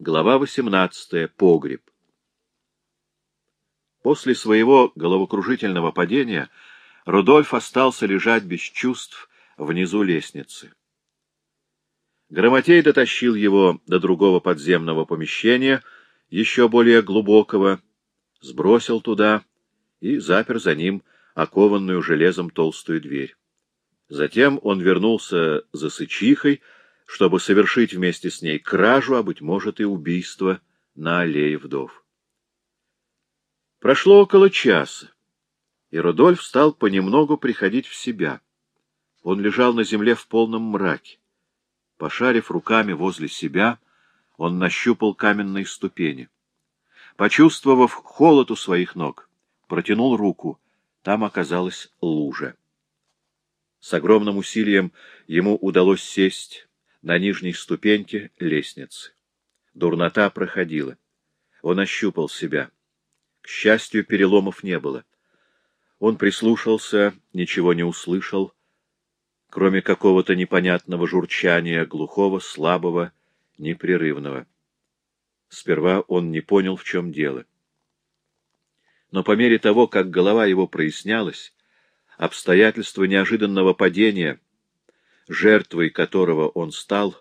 Глава 18. Погреб. После своего головокружительного падения Рудольф остался лежать без чувств внизу лестницы. Грамотей дотащил его до другого подземного помещения, еще более глубокого, сбросил туда и запер за ним окованную железом толстую дверь. Затем он вернулся за сычихой, чтобы совершить вместе с ней кражу, а, быть может, и убийство на аллее вдов. Прошло около часа, и Рудольф стал понемногу приходить в себя. Он лежал на земле в полном мраке. Пошарив руками возле себя, он нащупал каменные ступени. Почувствовав холод у своих ног, протянул руку. Там оказалась лужа. С огромным усилием ему удалось сесть на нижней ступеньке лестницы. Дурнота проходила. Он ощупал себя. К счастью, переломов не было. Он прислушался, ничего не услышал, кроме какого-то непонятного журчания, глухого, слабого, непрерывного. Сперва он не понял, в чем дело. Но по мере того, как голова его прояснялась, обстоятельства неожиданного падения — жертвой которого он стал,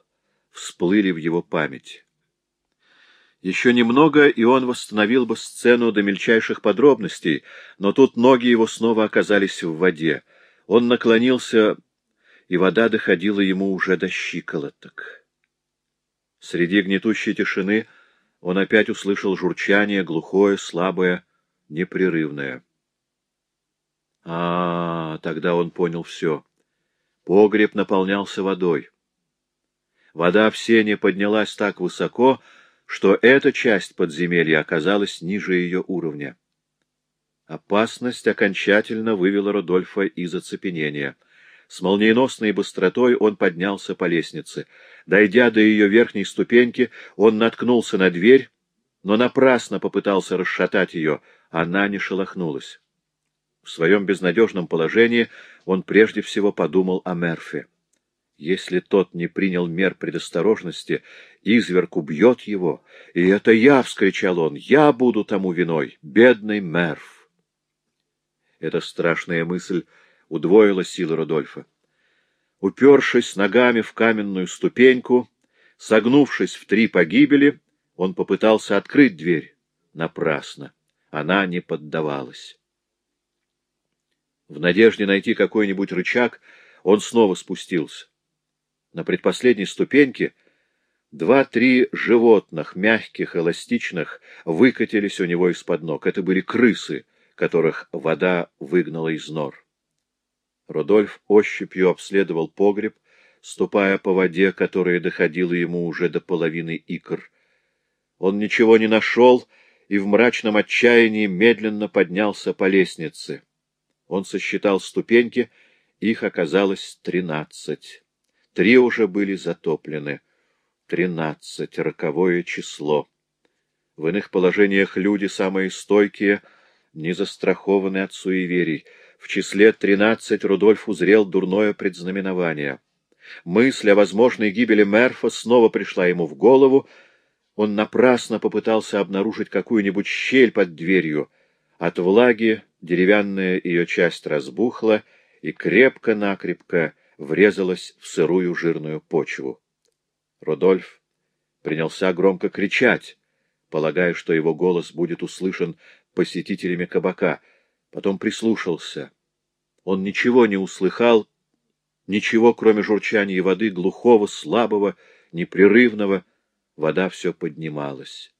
всплыли в его память. Еще немного, и он восстановил бы сцену до мельчайших подробностей, но тут ноги его снова оказались в воде. Он наклонился, и вода доходила ему уже до щиколоток. Среди гнетущей тишины он опять услышал журчание, глухое, слабое, непрерывное. А, -а, -а тогда он понял все. Погреб наполнялся водой. Вода в сене поднялась так высоко, что эта часть подземелья оказалась ниже ее уровня. Опасность окончательно вывела Рудольфа из оцепенения. С молниеносной быстротой он поднялся по лестнице. Дойдя до ее верхней ступеньки, он наткнулся на дверь, но напрасно попытался расшатать ее, она не шелохнулась. В своем безнадежном положении он прежде всего подумал о Мерфе. Если тот не принял мер предосторожности, изверг убьет его. И это я, — вскричал он, — я буду тому виной, бедный Мерф. Эта страшная мысль удвоила силы Рудольфа. Упершись ногами в каменную ступеньку, согнувшись в три погибели, он попытался открыть дверь. Напрасно. Она не поддавалась. В надежде найти какой-нибудь рычаг, он снова спустился. На предпоследней ступеньке два-три животных, мягких, эластичных, выкатились у него из-под ног. Это были крысы, которых вода выгнала из нор. Рудольф ощупью обследовал погреб, ступая по воде, которая доходила ему уже до половины икр. Он ничего не нашел и в мрачном отчаянии медленно поднялся по лестнице. Он сосчитал ступеньки, их оказалось тринадцать. Три уже были затоплены. Тринадцать — роковое число. В иных положениях люди, самые стойкие, не застрахованы от суеверий. В числе тринадцать Рудольф узрел дурное предзнаменование. Мысль о возможной гибели Мерфа снова пришла ему в голову. Он напрасно попытался обнаружить какую-нибудь щель под дверью. От влаги деревянная ее часть разбухла и крепко-накрепко врезалась в сырую жирную почву. Рудольф принялся громко кричать, полагая, что его голос будет услышан посетителями кабака. Потом прислушался. Он ничего не услыхал, ничего, кроме журчания воды, глухого, слабого, непрерывного. Вода все поднималась.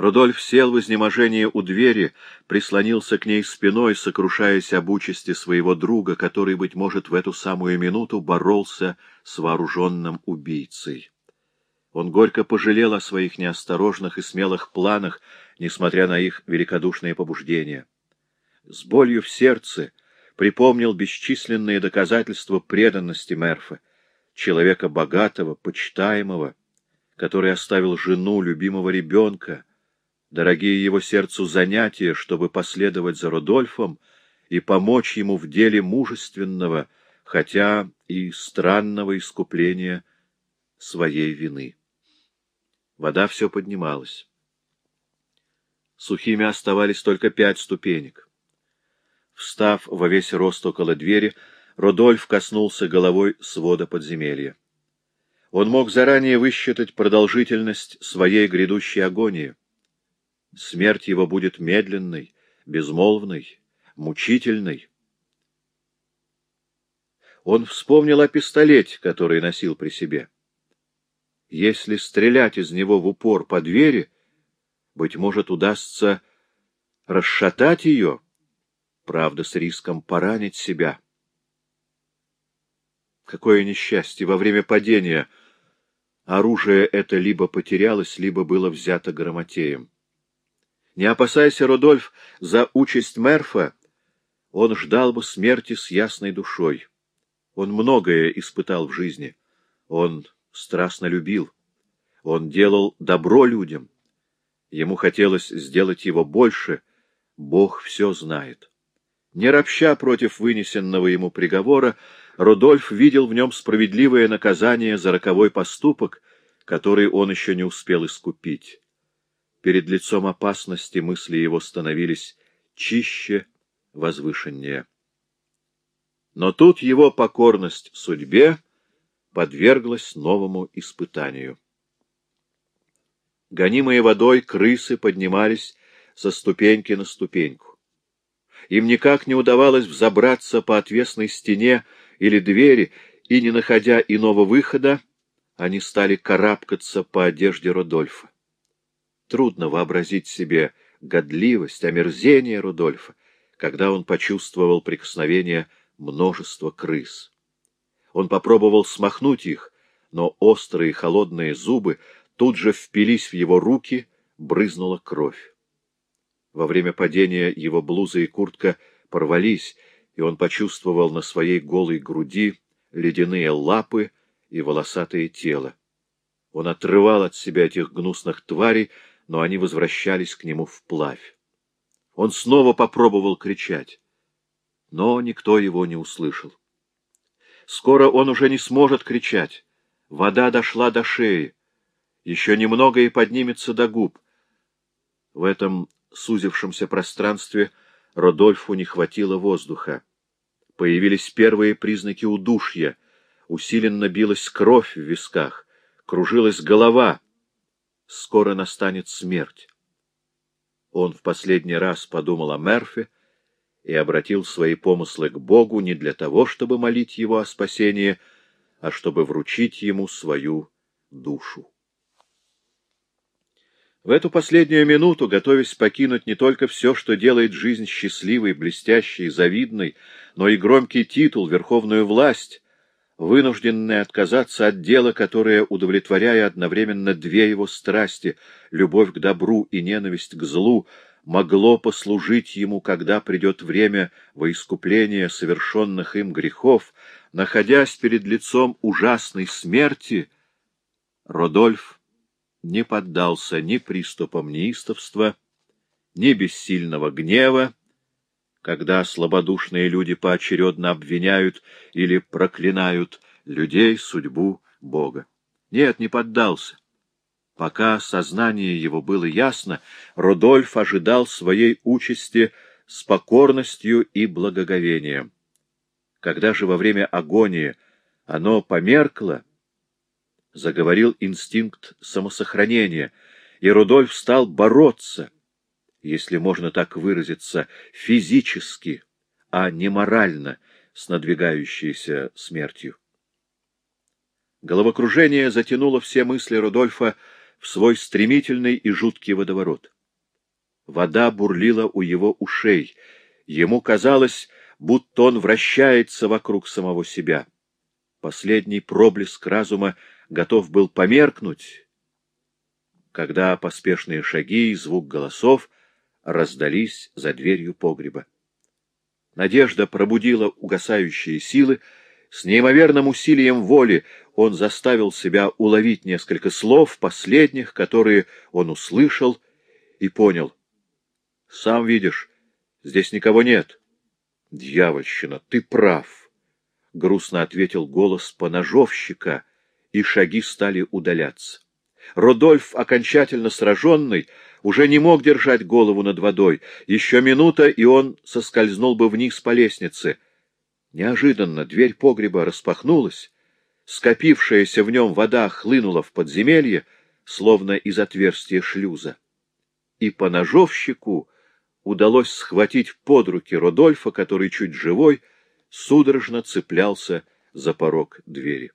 Рудольф сел в изнеможении у двери, прислонился к ней спиной, сокрушаясь об участи своего друга, который, быть может, в эту самую минуту боролся с вооруженным убийцей. Он горько пожалел о своих неосторожных и смелых планах, несмотря на их великодушные побуждения. С болью в сердце припомнил бесчисленные доказательства преданности Мерфа, человека богатого, почитаемого, который оставил жену, любимого ребенка, дорогие его сердцу занятия, чтобы последовать за Рудольфом и помочь ему в деле мужественного, хотя и странного искупления своей вины. Вода все поднималась. Сухими оставались только пять ступенек. Встав во весь рост около двери, Родольф коснулся головой свода подземелья. Он мог заранее высчитать продолжительность своей грядущей агонии. Смерть его будет медленной, безмолвной, мучительной. Он вспомнил о пистолете, который носил при себе. Если стрелять из него в упор по двери, быть может, удастся расшатать ее, правда, с риском поранить себя. Какое несчастье! Во время падения оружие это либо потерялось, либо было взято грамотеем. Не опасайся, Рудольф, за участь Мерфа, он ждал бы смерти с ясной душой. Он многое испытал в жизни. Он страстно любил. Он делал добро людям. Ему хотелось сделать его больше. Бог все знает. Не ропща против вынесенного ему приговора, Рудольф видел в нем справедливое наказание за роковой поступок, который он еще не успел искупить. Перед лицом опасности мысли его становились чище, возвышеннее. Но тут его покорность судьбе подверглась новому испытанию. Гонимые водой крысы поднимались со ступеньки на ступеньку. Им никак не удавалось взобраться по отвесной стене или двери, и, не находя иного выхода, они стали карабкаться по одежде Рудольфа. Трудно вообразить себе годливость, омерзение Рудольфа, когда он почувствовал прикосновение множества крыс. Он попробовал смахнуть их, но острые холодные зубы тут же впились в его руки, брызнула кровь. Во время падения его блуза и куртка порвались, и он почувствовал на своей голой груди ледяные лапы и волосатое тело. Он отрывал от себя этих гнусных тварей, но они возвращались к нему вплавь. Он снова попробовал кричать, но никто его не услышал. Скоро он уже не сможет кричать. Вода дошла до шеи. Еще немного и поднимется до губ. В этом сузившемся пространстве Родольфу не хватило воздуха. Появились первые признаки удушья. Усиленно билась кровь в висках, кружилась голова. Скоро настанет смерть. Он в последний раз подумал о Мерфе, и обратил свои помыслы к Богу не для того, чтобы молить Его о спасении, а чтобы вручить Ему свою душу. В эту последнюю минуту, готовясь покинуть не только все, что делает жизнь счастливой, блестящей, завидной, но и громкий титул, верховную власть, вынужденный отказаться от дела, которое, удовлетворяя одновременно две его страсти — любовь к добру и ненависть к злу — могло послужить ему, когда придет время во искупление совершенных им грехов, находясь перед лицом ужасной смерти, Родольф не поддался ни приступам неистовства, ни бессильного гнева, когда слабодушные люди поочередно обвиняют или проклинают людей, судьбу, Бога. Нет, не поддался. Пока сознание его было ясно, Рудольф ожидал своей участи с покорностью и благоговением. Когда же во время агонии оно померкло, заговорил инстинкт самосохранения, и Рудольф стал бороться, если можно так выразиться, физически, а не морально, с надвигающейся смертью. Головокружение затянуло все мысли Рудольфа в свой стремительный и жуткий водоворот. Вода бурлила у его ушей. Ему казалось, будто он вращается вокруг самого себя. Последний проблеск разума готов был померкнуть, когда поспешные шаги и звук голосов раздались за дверью погреба. Надежда пробудила угасающие силы, с неимоверным усилием воли он заставил себя уловить несколько слов, последних, которые он услышал и понял. — Сам видишь, здесь никого нет. — Дьявольщина, ты прав, — грустно ответил голос поножовщика, и шаги стали удаляться. Родольф, окончательно сраженный, уже не мог держать голову над водой. Еще минута, и он соскользнул бы вниз по лестнице. Неожиданно дверь погреба распахнулась, скопившаяся в нем вода хлынула в подземелье, словно из отверстия шлюза. И по ножовщику удалось схватить под руки Родольфа, который чуть живой, судорожно цеплялся за порог двери.